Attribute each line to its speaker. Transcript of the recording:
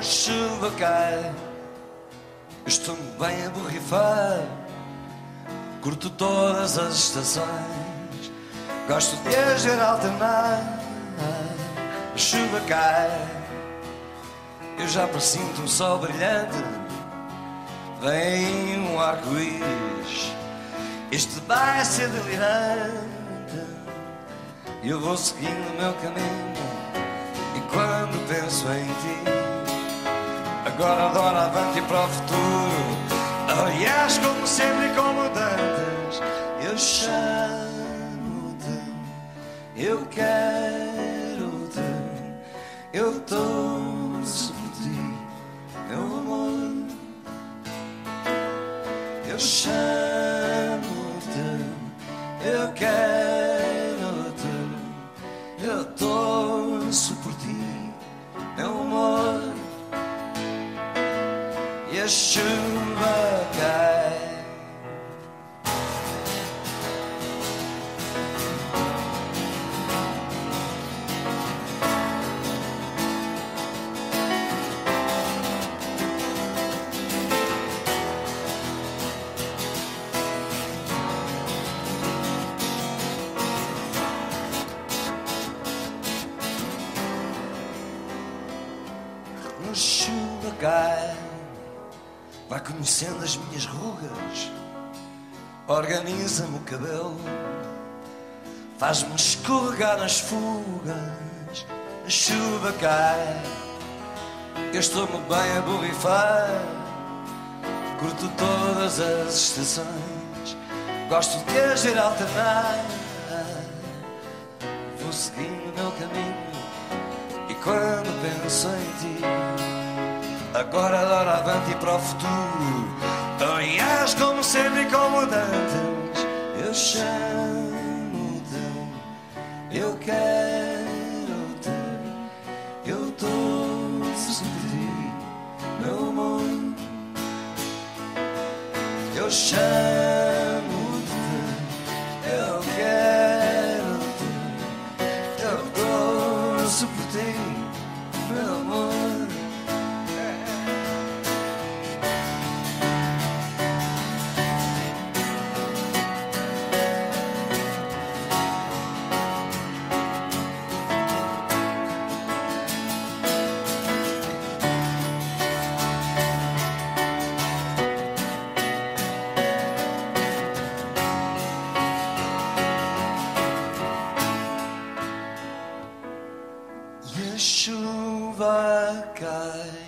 Speaker 1: Chuva cai, estou-me bem a borrifar. Curto todas as estações, gosto de as ver alternar. A chuva cai, eu já presinto um sol brilhante. Vem um arco-íris, este vai ser delirante. Eu vou seguindo o meu caminho e quando penso em ti, agora adoro avante para o futuro. Aliás, como sempre como dantes, eu chamo-te, eu quero-te, eu torço por ti, meu amor. Eu chamo-te, eu quero-te, eu torço E a vai conhecendo as minhas rugas, organiza-me o cabelo, faz-me escorregar nas fugas. A chuva cai, eu estou-me bem a borrifar, curto todas as estações, gosto de ver alternar. Vou seguindo o meu caminho. E quando penso em ti, agora adoro avante para o futuro. Aliás, como sempre e como dantes, eu chamo-te, eu quero-te, eu torço por ti, meu amor. Eu chamo-te, chuva cai.